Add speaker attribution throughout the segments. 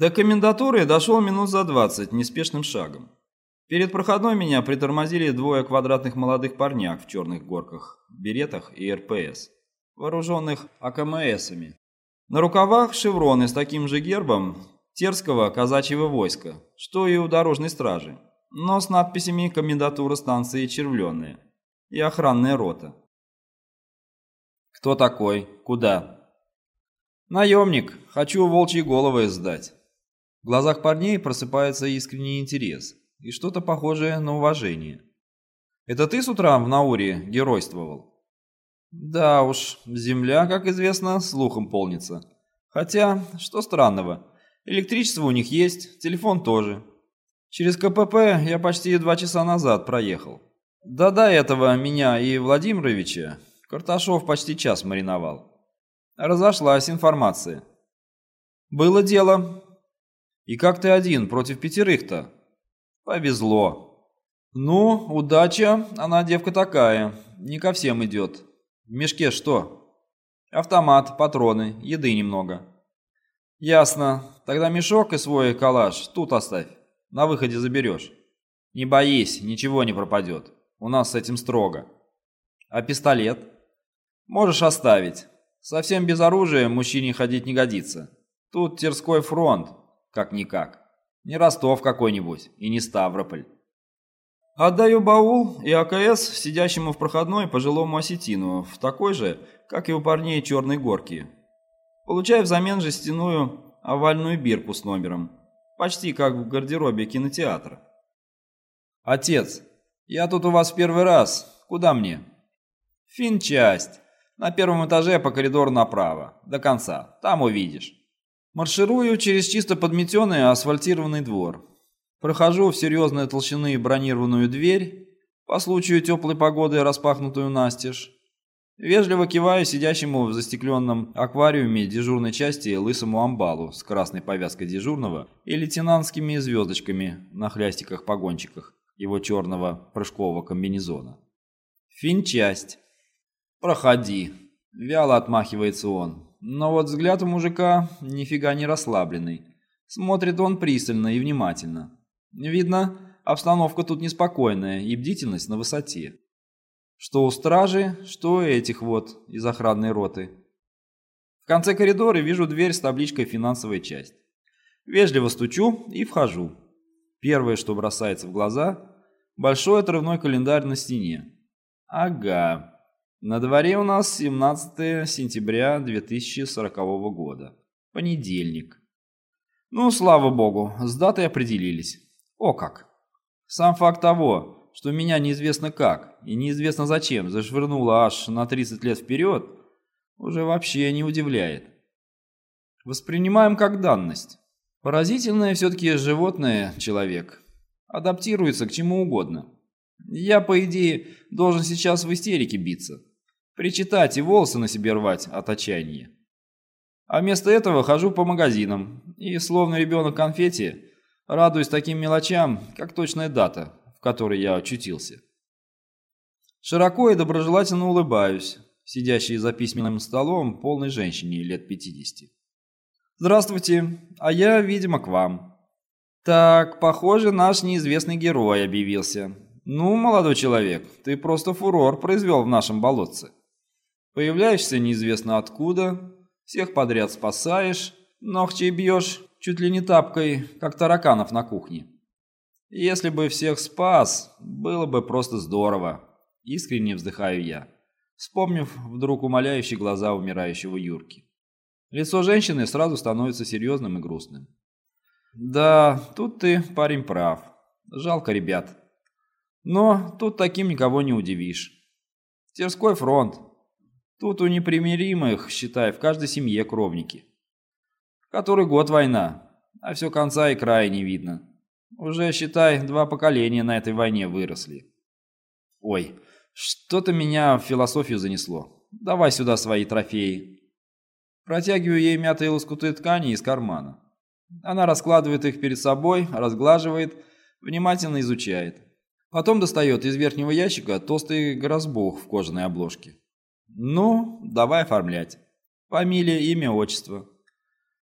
Speaker 1: До комендатуры дошел минут за двадцать неспешным шагом. Перед проходной меня притормозили двое квадратных молодых парняк в черных горках, беретах и РПС, вооруженных АКМСами. На рукавах шевроны с таким же гербом Терского казачьего войска, что и у дорожной стражи, но с надписями «Комендатура станции Червленная» и «Охранная рота». «Кто такой? Куда?» «Наемник. Хочу волчьи головы сдать». В глазах парней просыпается искренний интерес и что-то похожее на уважение. «Это ты с утра в Науре геройствовал?» «Да уж, земля, как известно, слухом полнится. Хотя, что странного, электричество у них есть, телефон тоже. Через КПП я почти два часа назад проехал. Да до этого меня и Владимировича Карташов почти час мариновал. Разошлась информация. Было дело, и как ты один против пятерых-то? Повезло. Ну, удача, она девка такая, не ко всем идет. В мешке что? Автомат, патроны, еды немного. Ясно. Тогда мешок и свой калаш тут оставь. На выходе заберешь. Не боись, ничего не пропадет. У нас с этим строго. А пистолет? Можешь оставить. Совсем без оружия мужчине ходить не годится. Тут Терской фронт, как-никак. Не Ростов какой-нибудь и не Ставрополь. Отдаю баул и АКС сидящему в проходной пожилому осетину, в такой же, как и у парней черной горки. Получаю взамен жестяную овальную бирку с номером, почти как в гардеробе кинотеатра. «Отец, я тут у вас в первый раз. Куда мне?» «Финчасть. На первом этаже по коридору направо. До конца. Там увидишь». Марширую через чисто подметенный асфальтированный двор. Прохожу в серьезной толщины бронированную дверь, по случаю теплой погоды распахнутую настежь. Вежливо киваю сидящему в застекленном аквариуме дежурной части лысому амбалу с красной повязкой дежурного и лейтенантскими звездочками на хлястиках-погончиках его черного прыжкового комбинезона. Финчасть. «Проходи», — вяло отмахивается он. Но вот взгляд у мужика нифига не расслабленный. Смотрит он пристально и внимательно. Видно, обстановка тут неспокойная и бдительность на высоте. Что у стражи, что этих вот из охранной роты. В конце коридора вижу дверь с табличкой «Финансовая часть». Вежливо стучу и вхожу. Первое, что бросается в глаза – большой отрывной календарь на стене. Ага, на дворе у нас 17 сентября 2040 года. Понедельник. Ну, слава богу, с датой определились. О как! Сам факт того, что меня неизвестно как и неизвестно зачем зашвырнуло аж на 30 лет вперед, уже вообще не удивляет. Воспринимаем как данность. Поразительное все-таки животное человек. Адаптируется к чему угодно. Я, по идее, должен сейчас в истерике биться причитать и волосы на себе рвать от отчаяния. А вместо этого хожу по магазинам и, словно ребенок конфетти, радуюсь таким мелочам, как точная дата, в которой я очутился. Широко и доброжелательно улыбаюсь, сидящей за письменным столом полной женщине лет 50. «Здравствуйте, а я, видимо, к вам». «Так, похоже, наш неизвестный герой объявился. Ну, молодой человек, ты просто фурор произвел в нашем болотце». Появляешься неизвестно откуда, всех подряд спасаешь, ногти бьешь чуть ли не тапкой, как тараканов на кухне. Если бы всех спас, было бы просто здорово. Искренне вздыхаю я, вспомнив вдруг умоляющие глаза умирающего Юрки. Лицо женщины сразу становится серьезным и грустным. Да, тут ты, парень, прав. Жалко ребят. Но тут таким никого не удивишь. Терской фронт, Тут у непримиримых, считай, в каждой семье кровники. Который год война, а все конца и края не видно. Уже, считай, два поколения на этой войне выросли. Ой, что-то меня в философию занесло. Давай сюда свои трофеи. Протягиваю ей мятые лоскуты ткани из кармана. Она раскладывает их перед собой, разглаживает, внимательно изучает. Потом достает из верхнего ящика толстый грозбух в кожаной обложке. Ну, давай оформлять. Фамилия, имя, отчество.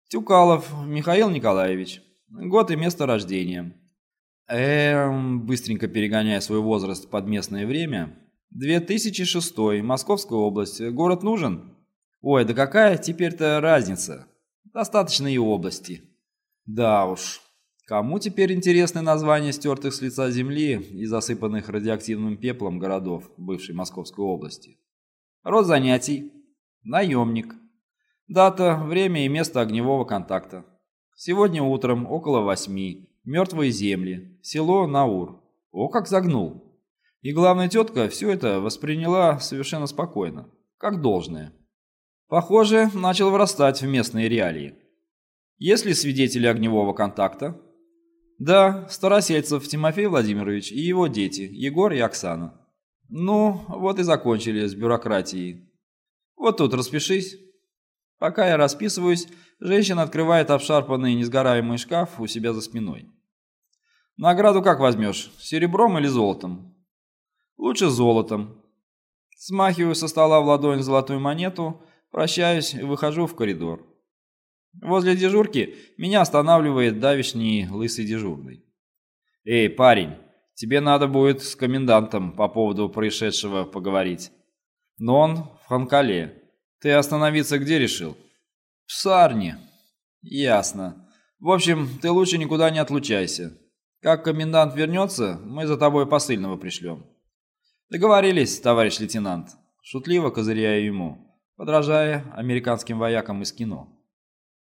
Speaker 1: Тюкалов Михаил Николаевич. Год и место рождения. Эм, быстренько перегоняя свой возраст под местное время. 2006, Московская область. Город нужен? Ой, да какая теперь-то разница? Достаточно и области. Да уж. Кому теперь интересны названия стертых с лица земли и засыпанных радиоактивным пеплом городов бывшей Московской области? Род занятий. Наемник. Дата, время и место огневого контакта. Сегодня утром около восьми. Мертвые земли. Село Наур. О, как загнул. И главная тетка все это восприняла совершенно спокойно, как должное. Похоже, начал вырастать в местные реалии. Есть ли свидетели огневого контакта? Да, Старосельцев Тимофей Владимирович и его дети, Егор и Оксана. Ну, вот и закончили с бюрократией. Вот тут распишись. Пока я расписываюсь, женщина открывает обшарпанный несгораемый шкаф у себя за спиной. Награду как возьмешь, серебром или золотом? Лучше золотом. Смахиваю со стола в ладонь золотую монету, прощаюсь и выхожу в коридор. Возле дежурки меня останавливает давишний лысый дежурный. «Эй, парень, тебе надо будет с комендантом по поводу происшедшего поговорить. Но он в Ханкале. Ты остановиться где решил? В Сарне. Ясно. В общем, ты лучше никуда не отлучайся. Как комендант вернется, мы за тобой посыльного пришлем. Договорились, товарищ лейтенант. Шутливо козыряю ему, подражая американским воякам из кино.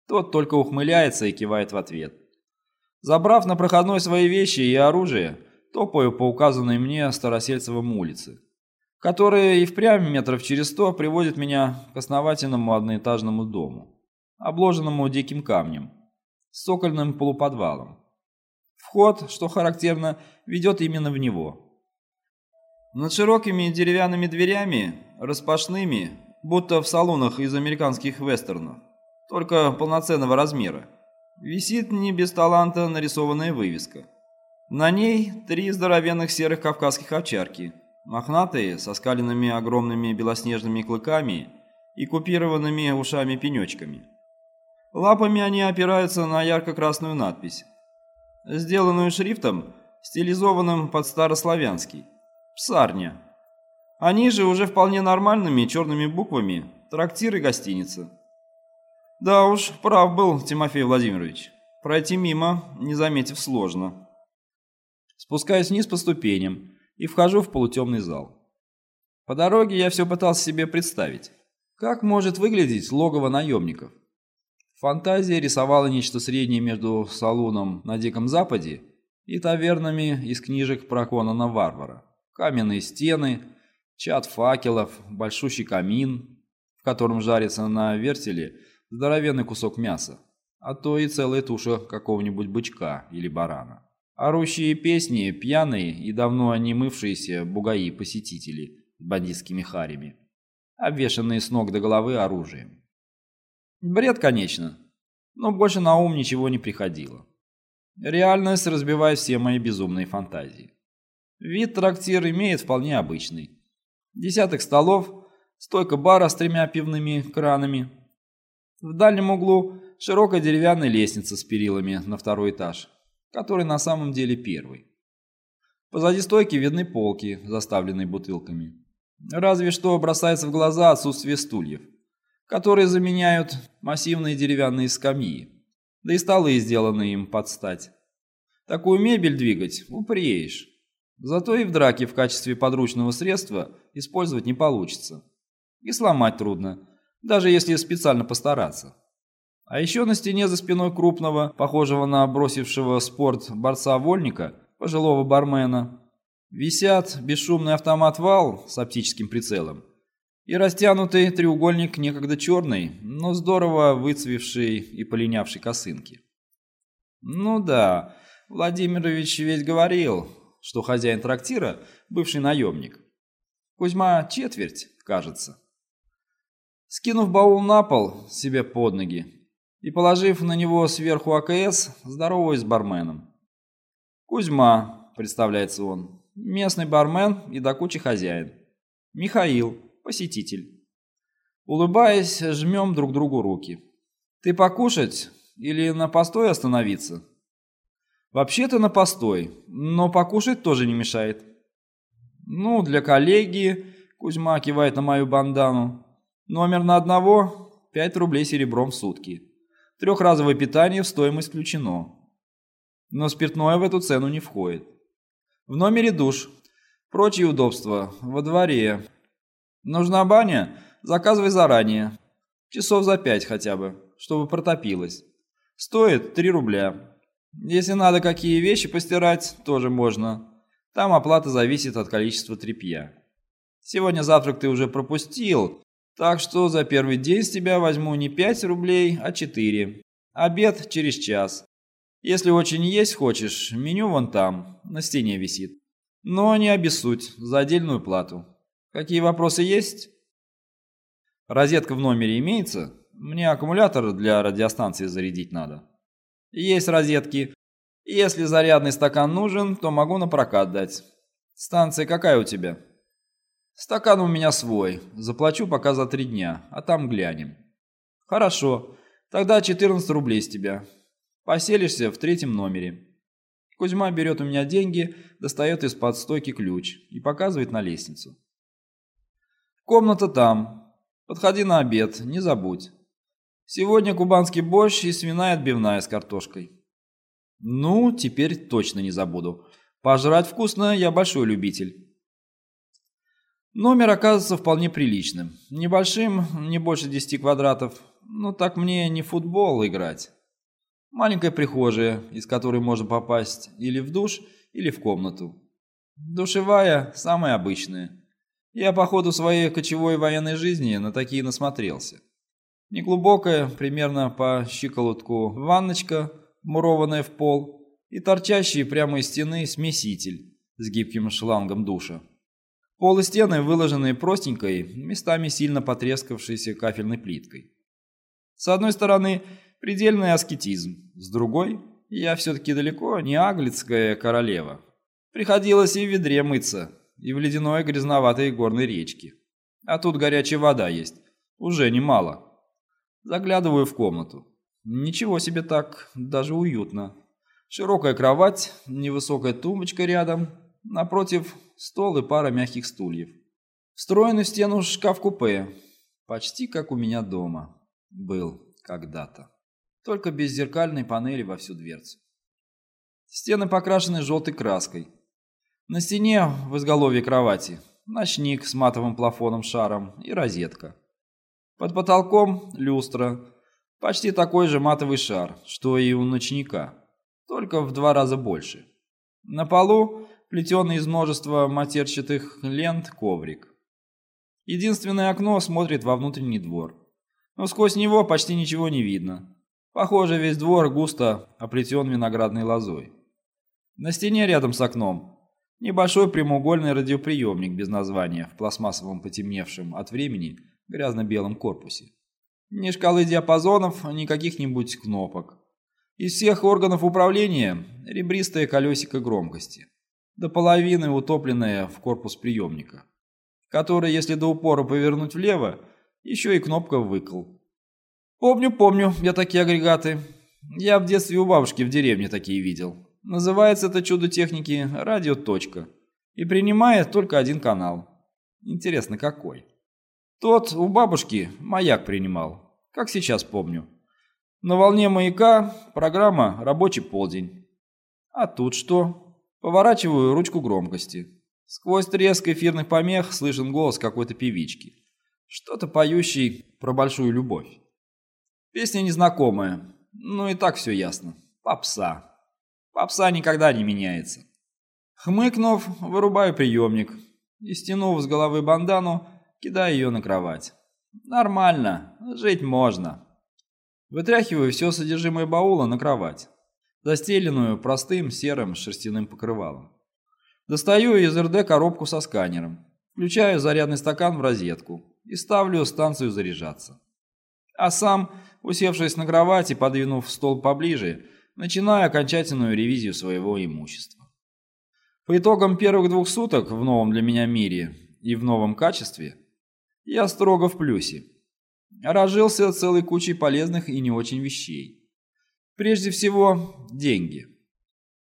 Speaker 1: Тот только ухмыляется и кивает в ответ. Забрав на проходной свои вещи и оружие, топаю по указанной мне Старосельцевым улице которая и впрямь метров через сто приводит меня к основательному одноэтажному дому, обложенному диким камнем, с цокольным полуподвалом. Вход, что характерно, ведет именно в него. Над широкими деревянными дверями, распашными, будто в салонах из американских вестернов, только полноценного размера, висит не без таланта нарисованная вывеска. На ней три здоровенных серых кавказских овчарки – Мохнатые, со скаленными огромными белоснежными клыками и купированными ушами-пенечками. Лапами они опираются на ярко-красную надпись, сделанную шрифтом, стилизованным под старославянский. «Псарня». Они же уже вполне нормальными черными буквами «Трактир и гостиница». Да уж, прав был Тимофей Владимирович. Пройти мимо, не заметив, сложно. Спускаюсь вниз по ступеням, и вхожу в полутемный зал. По дороге я все пытался себе представить, как может выглядеть логово наемников. Фантазия рисовала нечто среднее между салуном на Диком Западе и тавернами из книжек про Конана Варвара. Каменные стены, чат факелов, большущий камин, в котором жарится на вертеле здоровенный кусок мяса, а то и целая туша какого-нибудь бычка или барана. Орущие песни, пьяные и давно не мывшиеся бугаи-посетители с бандитскими харями, обвешанные с ног до головы оружием. Бред, конечно, но больше на ум ничего не приходило. Реальность разбивает все мои безумные фантазии. Вид трактир имеет вполне обычный. Десяток столов, стойка бара с тремя пивными кранами. В дальнем углу широкая деревянная лестница с перилами на второй этаж который на самом деле первый. Позади стойки видны полки, заставленные бутылками. Разве что бросается в глаза отсутствие стульев, которые заменяют массивные деревянные скамьи, да и столы сделаны им под стать. Такую мебель двигать упреешь. Зато и в драке в качестве подручного средства использовать не получится. И сломать трудно, даже если специально постараться. А еще на стене за спиной крупного, похожего на бросившего спорт борца-вольника, пожилого бармена, висят бесшумный автомат «Вал» с оптическим прицелом и растянутый треугольник некогда черной, но здорово выцвевшей и полинявшей косынки. Ну да, Владимирович ведь говорил, что хозяин трактира – бывший наемник. Кузьма четверть, кажется. Скинув баул на пол себе под ноги, и, положив на него сверху АКС, здороваюсь с барменом. «Кузьма», — представляется он, — «местный бармен и до кучи хозяин. Михаил, посетитель». Улыбаясь, жмем друг другу руки. Ты покушать или на постой остановиться? Вообще-то на постой, но покушать тоже не мешает. Ну, для коллеги, Кузьма кивает на мою бандану, номер на одного – 5 рублей серебром в сутки. Трехразовое питание в стоимость включено. Но спиртное в эту цену не входит. В номере душ. Прочие удобства. Во дворе. Нужна баня? Заказывай заранее. Часов за пять хотя бы, чтобы протопилось. Стоит 3 рубля. Если надо какие вещи постирать, тоже можно. Там оплата зависит от количества тряпья. Сегодня завтрак ты уже пропустил, так что за первый день с тебя возьму не 5 рублей, а 4. Обед через час. Если очень есть хочешь, меню вон там, на стене висит. Но не обессудь, за отдельную плату. Какие вопросы есть? Розетка в номере имеется? Мне аккумулятор для радиостанции зарядить надо. Есть розетки. Если зарядный стакан нужен, то могу на прокат дать. Станция какая у тебя? Стакан у меня свой. Заплачу пока за три дня, а там глянем. Хорошо. Тогда 14 рублей с тебя. Поселишься в третьем номере. Кузьма берет у меня деньги, достает из-под стойки ключ и показывает на лестницу. Комната там. Подходи на обед, не забудь. Сегодня кубанский борщ и свиная отбивная с картошкой. Ну, теперь точно не забуду. Пожрать вкусно я большой любитель. Номер оказывается вполне приличным. Небольшим, не больше 10 квадратов. Ну так мне не футбол играть. Маленькая прихожая, из которой можно попасть или в душ, или в комнату. Душевая, самая обычная. Я по ходу своей кочевой военной жизни на такие насмотрелся. Неглубокая, примерно по щиколотку, ванночка, мурованная в пол, и торчащий прямо из стены смеситель с гибким шлангом душа. Пол и стены выложены простенькой, местами сильно потрескавшейся кафельной плиткой. С одной стороны, предельный аскетизм, с другой, я все-таки далеко не аглицкая королева. Приходилось и в ведре мыться, и в ледяной грязноватой горной речке. А тут горячая вода есть, уже немало. Заглядываю в комнату. Ничего себе так, даже уютно. Широкая кровать, невысокая тумбочка рядом, напротив стол и пара мягких стульев. Встроенный в стену шкаф-купе, почти как у меня дома. Был когда-то. Только без зеркальной панели во всю дверцу. Стены покрашены желтой краской. На стене в изголовье кровати ночник с матовым плафоном-шаром и розетка. Под потолком люстра, почти такой же матовый шар, что и у ночника, только в два раза больше. На полу плетеный из множества матерчатых лент коврик. Единственное окно смотрит во внутренний двор, но сквозь него почти ничего не видно. Похоже, весь двор густо оплетен виноградной лозой. На стене рядом с окном небольшой прямоугольный радиоприемник без названия в пластмассовом потемневшем от времени грязно-белом корпусе. Ни шкалы диапазонов, ни каких-нибудь кнопок. Из всех органов управления ребристое колесико громкости, до половины утопленное в корпус приемника, который, если до упора повернуть влево, еще и кнопка выкл. Помню, помню, я такие агрегаты. Я в детстве у бабушки в деревне такие видел. Называется это чудо техники «Радио. Точка» и принимает только один канал. Интересно, какой? Тот у бабушки маяк принимал, как сейчас помню. На волне маяка программа «Рабочий полдень». А тут что? Поворачиваю ручку громкости. Сквозь треск эфирных помех слышен голос какой-то певички. Что-то поющий про большую любовь. Песня незнакомая, ну и так все ясно. Попса. Попса никогда не меняется. Хмыкнув, вырубаю приемник и, стянув с головы бандану, кидаю ее на кровать. Нормально, жить можно. Вытряхиваю все содержимое баула на кровать, застеленную простым серым шерстяным покрывалом. Достаю из РД коробку со сканером, включаю зарядный стакан в розетку и ставлю станцию заряжаться. А сам, усевшись на кровати, подвинув стол поближе, начинаю окончательную ревизию своего имущества. По итогам первых двух суток в новом для меня мире и в новом качестве – я строго в плюсе. разжился целой кучей полезных и не очень вещей. Прежде всего, деньги.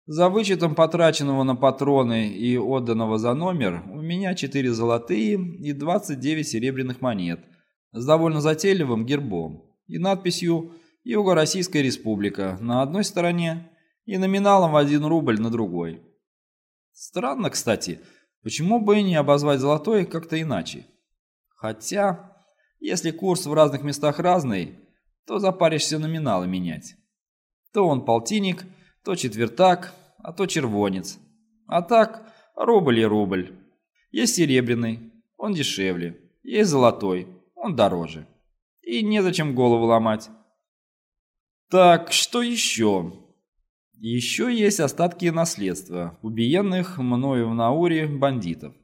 Speaker 1: За вычетом потраченного на патроны и отданного за номер у меня 4 золотые и 29 серебряных монет с довольно затейливым гербом и надписью «Юго-Российская Республика» на одной стороне и номиналом в 1 рубль на другой. Странно, кстати, почему бы и не обозвать золотой как-то иначе? Хотя, если курс в разных местах разный, то запаришься номиналы менять. То он полтинник, то четвертак, а то червонец. А так, рубль и рубль. Есть серебряный, он дешевле. Есть золотой, он дороже. И незачем голову ломать. Так, что еще? Еще есть остатки наследства, убиенных мною в Науре бандитов.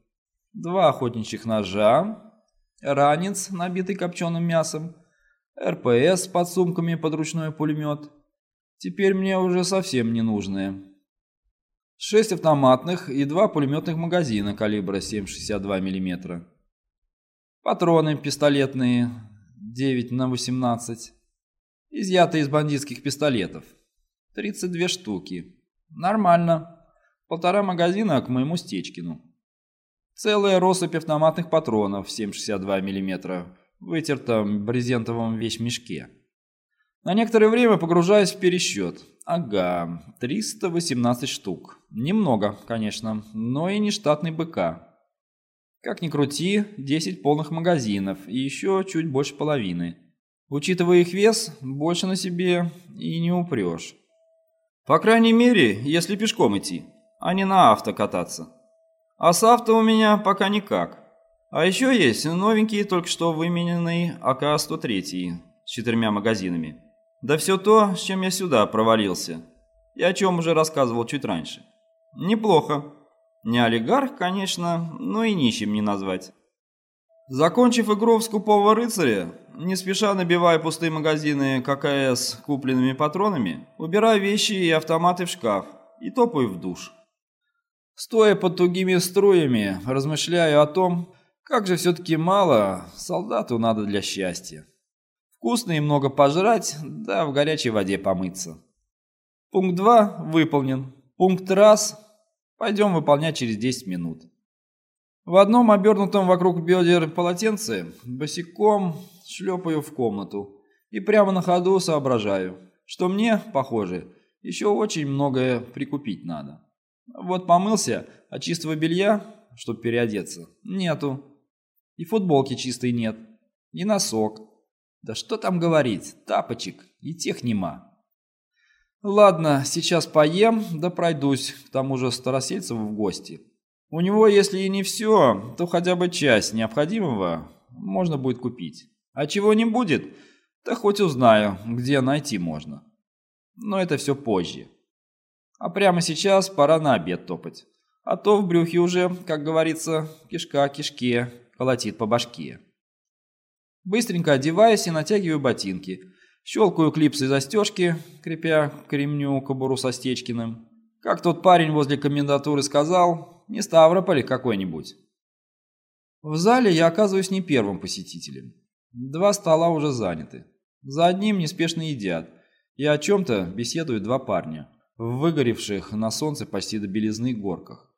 Speaker 1: Два охотничьих ножа, ранец, набитый копченым мясом, РПС с подсумками под ручной пулемет. Теперь мне уже совсем не нужные. Шесть автоматных и два пулеметных магазина калибра 7,62 мм. Патроны пистолетные 9 на 18, изъятые из бандитских пистолетов. 32 штуки. Нормально. Полтора магазина к моему Стечкину. Целая россыпь автоматных патронов 7,62 мм вытертом брезентовом вещмешке. На некоторое время погружаюсь в пересчет. Ага, 318 штук. Немного, конечно, но и не штатный БК. Как ни крути, 10 полных магазинов и еще чуть больше половины. Учитывая их вес, больше на себе и не упрешь. По крайней мере, если пешком идти, а не на авто кататься. А с авто у меня пока никак. А еще есть новенький, только что вымененный АК-103 с четырьмя магазинами. Да все то, с чем я сюда провалился. И о чем уже рассказывал чуть раньше. Неплохо. Не олигарх, конечно, но и нищим не назвать. Закончив игру в скупого рыцаря, не спеша набивая пустые магазины ККС купленными патронами, убираю вещи и автоматы в шкаф и топаю в душ. Стоя под тугими струями, размышляю о том, как же все-таки мало солдату надо для счастья. Вкусно и много пожрать, да в горячей воде помыться. Пункт 2 выполнен. Пункт раз пойдем выполнять через 10 минут. В одном обернутом вокруг бедер полотенце босиком шлепаю в комнату и прямо на ходу соображаю, что мне, похоже, еще очень многое прикупить надо. Вот помылся, а чистого белья, чтобы переодеться, нету. И футболки чистой нет, и носок. Да что там говорить, тапочек и тех нема. Ладно, сейчас поем, да пройдусь к тому же Старосельцеву в гости. У него, если и не все, то хотя бы часть необходимого можно будет купить. А чего не будет, то хоть узнаю, где найти можно. Но это все позже. А прямо сейчас пора на обед топать. А то в брюхе уже, как говорится, кишка кишке колотит по башке. Быстренько одеваюсь и натягиваю ботинки. Щелкаю клипсы застежки, крепя к ремню кобуру со Стечкиным. Как тот парень возле комендатуры сказал, не Ставрополь какой-нибудь. В зале я оказываюсь не первым посетителем. Два стола уже заняты. За одним неспешно едят, и о чем-то беседуют два парня, в выгоревших на солнце почти до белизны горках.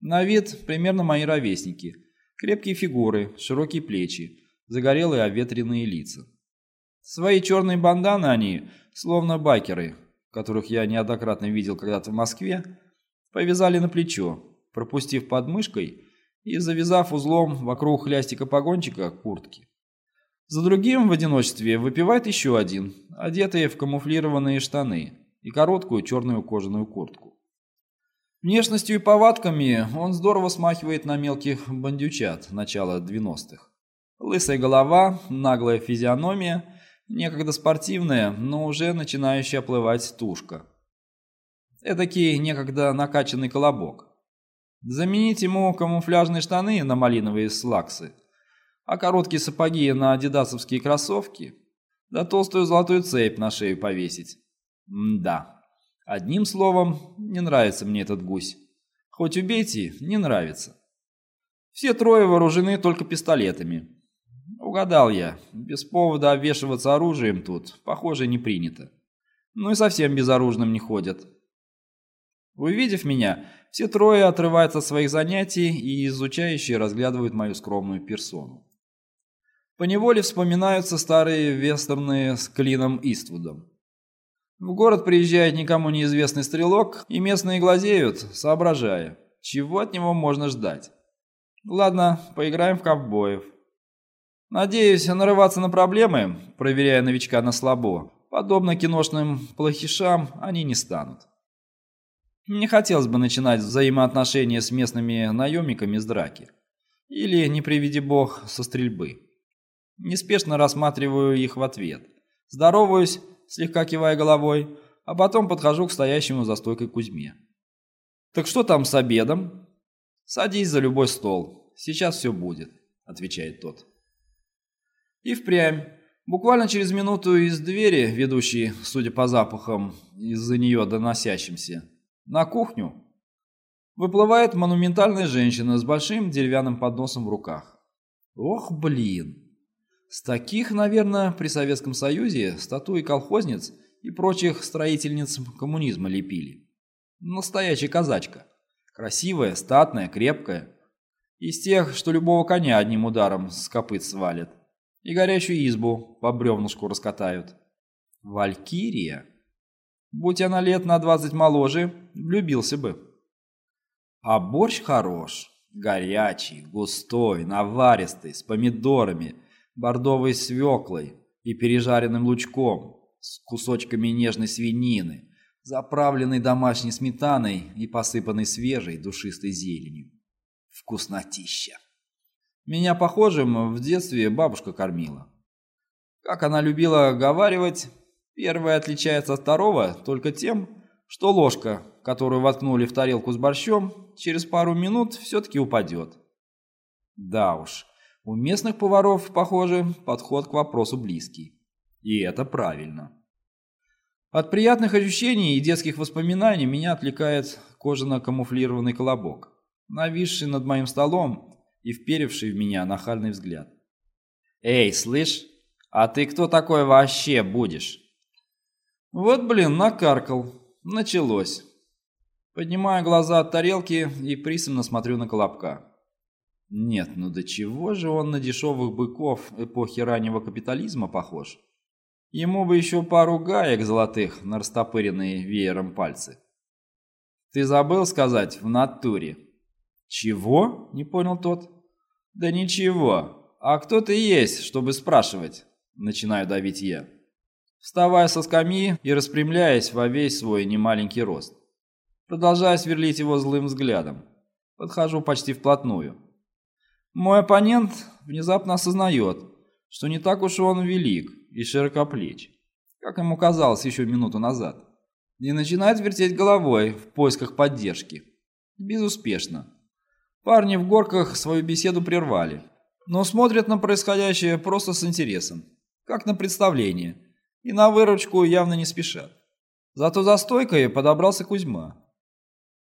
Speaker 1: На вид примерно мои ровесники. Крепкие фигуры, широкие плечи, загорелые оветренные лица. Свои черные банданы они, словно байкеры, которых я неоднократно видел когда-то в Москве, повязали на плечо, пропустив под мышкой и завязав узлом вокруг хлястика погончика куртки. За другим в одиночестве выпивает еще один, одетый в камуфлированные штаны и короткую черную кожаную куртку. Внешностью и повадками он здорово смахивает на мелких бандючат начала 90-х. Лысая голова, наглая физиономия, некогда спортивная, но уже начинающая оплывать тушка. Эдакий некогда накачанный колобок. Заменить ему камуфляжные штаны на малиновые слаксы, а короткие сапоги на адидасовские кроссовки, да толстую золотую цепь на шею повесить. М-да. Одним словом, не нравится мне этот гусь. Хоть убейте, не нравится. Все трое вооружены только пистолетами. Угадал я. Без повода обвешиваться оружием тут, похоже, не принято. Ну и совсем безоружным не ходят. Увидев меня, все трое отрываются от своих занятий и изучающие разглядывают мою скромную персону. Поневоле вспоминаются старые вестерны с Клином Иствудом. В город приезжает никому неизвестный стрелок, и местные глазеют, соображая, чего от него можно ждать. Ладно, поиграем в ковбоев. Надеюсь, нарываться на проблемы, проверяя новичка на слабо, подобно киношным плохишам, они не станут. Не хотелось бы начинать взаимоотношения с местными наемниками с драки. Или, не приведи бог, со стрельбы. Неспешно рассматриваю их в ответ. Здороваюсь, слегка кивая головой, а потом подхожу к стоящему за стойкой Кузьме. «Так что там с обедом?» «Садись за любой стол, сейчас все будет», — отвечает тот. И впрямь, буквально через минуту из двери, ведущей, судя по запахам, из-за нее доносящимся, на кухню, выплывает монументальная женщина с большим деревянным подносом в руках. Ох, блин! С таких, наверное, при Советском Союзе статуи колхозниц и прочих строительниц коммунизма лепили. Настоящая казачка. Красивая, статная, крепкая. Из тех, что любого коня одним ударом с копыт свалит. И горячую избу по бревнушку раскатают. Валькирия? Будь она лет на двадцать моложе, влюбился бы. А борщ хорош. Горячий, густой, наваристый, с помидорами – бордовой свеклой и пережаренным лучком, с кусочками нежной свинины, заправленной домашней сметаной и посыпанной свежей душистой зеленью. Вкуснотища. Меня похожим в детстве бабушка кормила. Как она любила говаривать, первое отличается от второго только тем, что ложка, которую воткнули в тарелку с борщом, через пару минут все-таки упадет. Да уж, у местных поваров, похоже, подход к вопросу близкий. И это правильно. От приятных ощущений и детских воспоминаний меня отвлекает кожано-камуфлированный колобок, нависший над моим столом и вперевший в меня нахальный взгляд. «Эй, слышь, а ты кто такой вообще будешь?» Вот, блин, накаркал. Началось. Поднимаю глаза от тарелки и пристально смотрю на колобка. Нет, ну до чего же он на дешевых быков эпохи раннего капитализма похож? Ему бы еще пару гаек золотых на растопыренные веером пальцы. Ты забыл сказать в натуре? Чего? Не понял тот. Да ничего. А кто ты есть, чтобы спрашивать? Начинаю давить я. Вставая со скамьи и распрямляясь во весь свой немаленький рост. Продолжая сверлить его злым взглядом. Подхожу почти вплотную. Мой оппонент внезапно осознает, что не так уж он велик и широкоплеч, как ему казалось еще минуту назад, и начинает вертеть головой в поисках поддержки. Безуспешно. Парни в горках свою беседу прервали, но смотрят на происходящее просто с интересом, как на представление, и на выручку явно не спешат. Зато за стойкой подобрался Кузьма.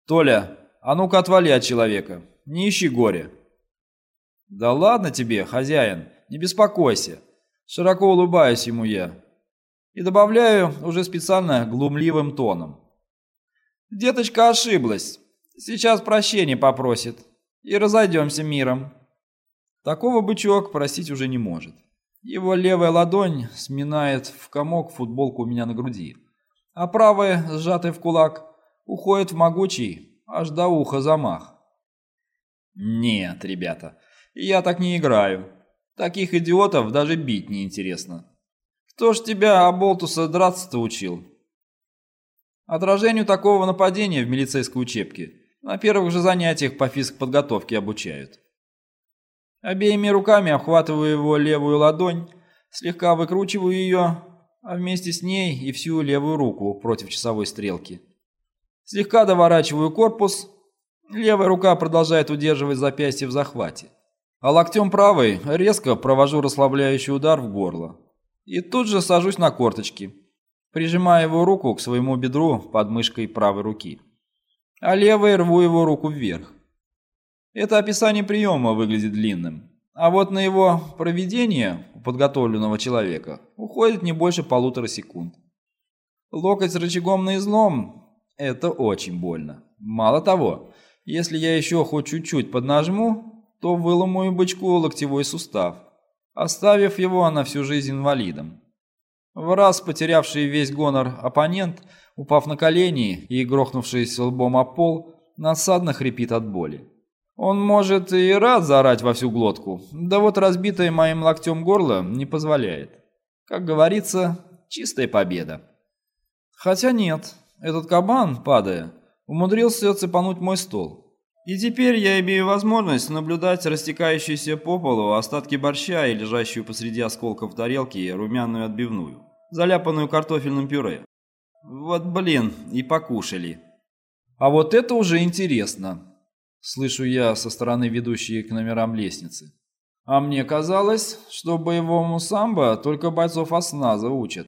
Speaker 1: «Толя, а ну-ка отвали от человека, не ищи горя». «Да ладно тебе, хозяин, не беспокойся!» Широко улыбаюсь ему я. И добавляю уже специально глумливым тоном. «Деточка ошиблась. Сейчас прощения попросит. И разойдемся миром». Такого бычок просить уже не может. Его левая ладонь сминает в комок футболку у меня на груди, а правая, сжатая в кулак, уходит в могучий, аж до уха замах. Нет, ребята, я так не играю. Таких идиотов даже бить неинтересно. Кто ж тебя, Аболтуса, драться-то учил? Отражению такого нападения в милицейской учебке на первых же занятиях по физподготовке обучают. Обеими руками обхватываю его левую ладонь, слегка выкручиваю ее, а вместе с ней и всю левую руку против часовой стрелки. Слегка доворачиваю корпус, левая рука продолжает удерживать запястье в захвате а локтем правой резко провожу расслабляющий удар в горло. И тут же сажусь на корточки, прижимая его руку к своему бедру под мышкой правой руки. А левой рву его руку вверх. Это описание приема выглядит длинным, А вот на его проведение у подготовленного человека уходит не больше полутора секунд. Локоть с рычагом на излом – это очень больно. Мало того, если я еще хоть чуть-чуть поднажму, то выломаю бычку локтевой сустав, оставив его на всю жизнь инвалидом. В раз потерявший весь гонор оппонент, упав на колени и грохнувшись лбом о пол, насадно хрипит от боли. Он может и рад заорать во всю глотку, да вот разбитое моим локтем горло не позволяет. Как говорится, чистая победа. Хотя нет, этот кабан, падая, умудрился цепануть мой стол. И теперь я имею возможность наблюдать растекающиеся по полу остатки борща и лежащую посреди осколков тарелки румяную отбивную, заляпанную картофельным пюре. Вот блин, и покушали. А вот это уже интересно. Слышу я со стороны ведущей к номерам лестницы. А мне казалось, что боевому самбо только бойцов осназа учат.